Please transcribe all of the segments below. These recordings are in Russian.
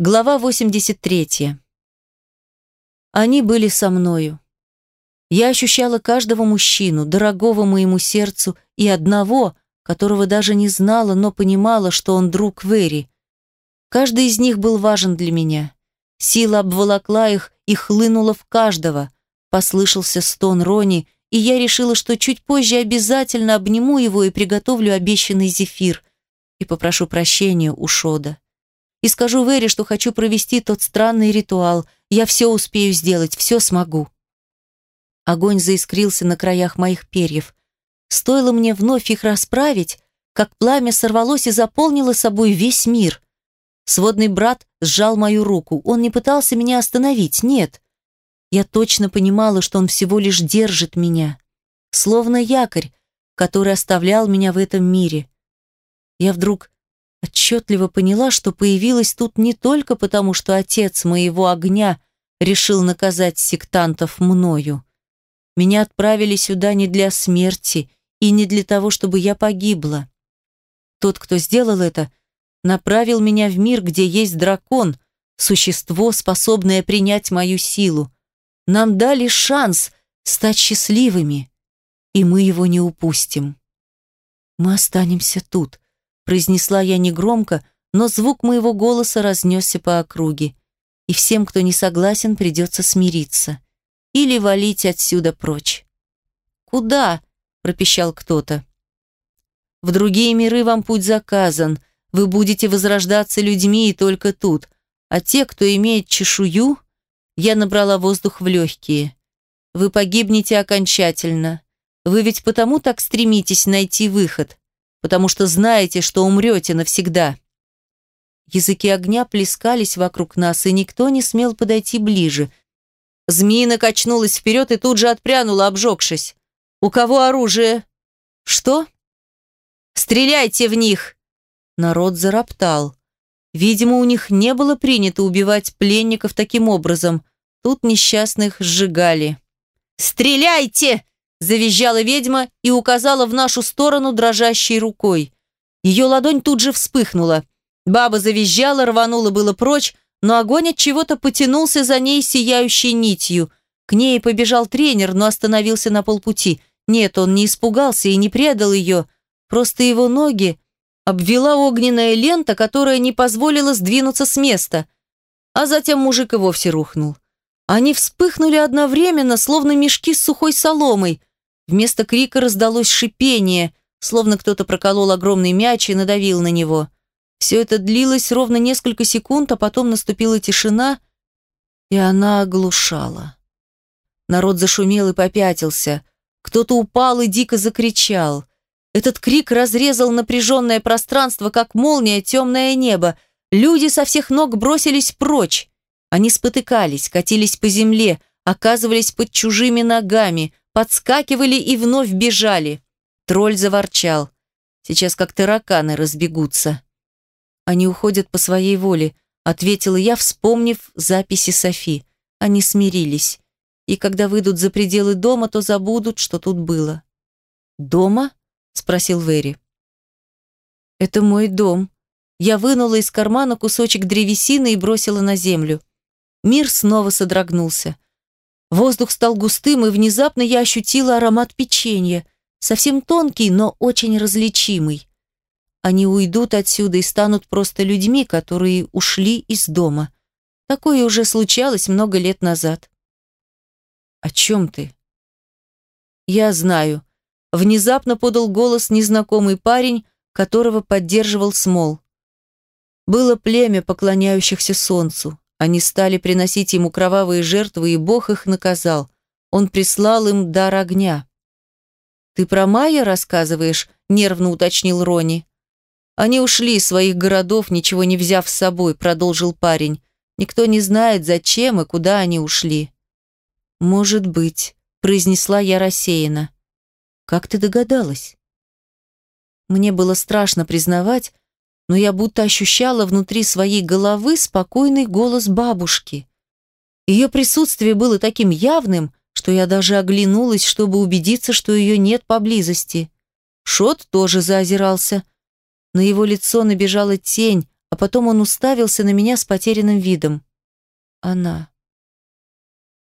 Глава 83. Они были со мною. Я ощущала каждого мужчину, дорогого моему сердцу, и одного, которого даже не знала, но понимала, что он друг Вэри. Каждый из них был важен для меня. Сила обволокла их и хлынула в каждого. Послышался стон Рони, и я решила, что чуть позже обязательно обниму его и приготовлю обещанный зефир. И попрошу прощения у Шода и скажу Вере, что хочу провести тот странный ритуал. Я все успею сделать, все смогу. Огонь заискрился на краях моих перьев. Стоило мне вновь их расправить, как пламя сорвалось и заполнило собой весь мир. Сводный брат сжал мою руку. Он не пытался меня остановить, нет. Я точно понимала, что он всего лишь держит меня. Словно якорь, который оставлял меня в этом мире. Я вдруг Отчетливо поняла, что появилась тут не только потому, что отец моего огня решил наказать сектантов мною. Меня отправили сюда не для смерти и не для того, чтобы я погибла. Тот, кто сделал это, направил меня в мир, где есть дракон, существо, способное принять мою силу. Нам дали шанс стать счастливыми, и мы его не упустим. Мы останемся тут, произнесла я негромко, но звук моего голоса разнесся по округе. И всем, кто не согласен, придется смириться. Или валить отсюда прочь. «Куда?» – пропищал кто-то. «В другие миры вам путь заказан. Вы будете возрождаться людьми и только тут. А те, кто имеет чешую...» Я набрала воздух в легкие. «Вы погибнете окончательно. Вы ведь потому так стремитесь найти выход потому что знаете, что умрете навсегда. Языки огня плескались вокруг нас, и никто не смел подойти ближе. Змеина качнулась вперед и тут же отпрянула, обжегшись. «У кого оружие?» «Что?» «Стреляйте в них!» Народ зароптал. Видимо, у них не было принято убивать пленников таким образом. Тут несчастных сжигали. «Стреляйте!» Завизжала ведьма и указала в нашу сторону дрожащей рукой. Ее ладонь тут же вспыхнула. Баба завизжала, рванула было прочь, но огонь от чего-то потянулся за ней сияющей нитью. К ней побежал тренер, но остановился на полпути. Нет, он не испугался и не предал ее. Просто его ноги обвела огненная лента, которая не позволила сдвинуться с места. А затем мужик и вовсе рухнул. Они вспыхнули одновременно, словно мешки с сухой соломой. Вместо крика раздалось шипение, словно кто-то проколол огромный мяч и надавил на него. Все это длилось ровно несколько секунд, а потом наступила тишина, и она оглушала. Народ зашумел и попятился. Кто-то упал и дико закричал. Этот крик разрезал напряженное пространство, как молния, темное небо. Люди со всех ног бросились прочь. Они спотыкались, катились по земле, оказывались под чужими ногами, подскакивали и вновь бежали. Тролль заворчал. Сейчас как тараканы разбегутся. Они уходят по своей воле, ответила я, вспомнив записи Софи. Они смирились. И когда выйдут за пределы дома, то забудут, что тут было. «Дома?» – спросил Вэри. «Это мой дом». Я вынула из кармана кусочек древесины и бросила на землю. Мир снова содрогнулся. Воздух стал густым, и внезапно я ощутила аромат печенья, совсем тонкий, но очень различимый. Они уйдут отсюда и станут просто людьми, которые ушли из дома. Такое уже случалось много лет назад. «О чем ты?» «Я знаю». Внезапно подал голос незнакомый парень, которого поддерживал Смол. Было племя поклоняющихся солнцу. Они стали приносить ему кровавые жертвы, и Бог их наказал. Он прислал им дар огня. «Ты про Майя рассказываешь?» – нервно уточнил Рони. «Они ушли из своих городов, ничего не взяв с собой», – продолжил парень. «Никто не знает, зачем и куда они ушли». «Может быть», – произнесла я рассеянно. «Как ты догадалась?» Мне было страшно признавать, но я будто ощущала внутри своей головы спокойный голос бабушки. Ее присутствие было таким явным, что я даже оглянулась, чтобы убедиться, что ее нет поблизости. Шот тоже заозирался. На его лицо набежала тень, а потом он уставился на меня с потерянным видом. Она.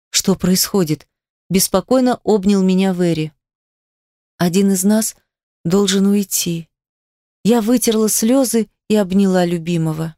Что происходит? Беспокойно обнял меня Вэри. Один из нас должен уйти. Я вытерла слезы и обняла любимого.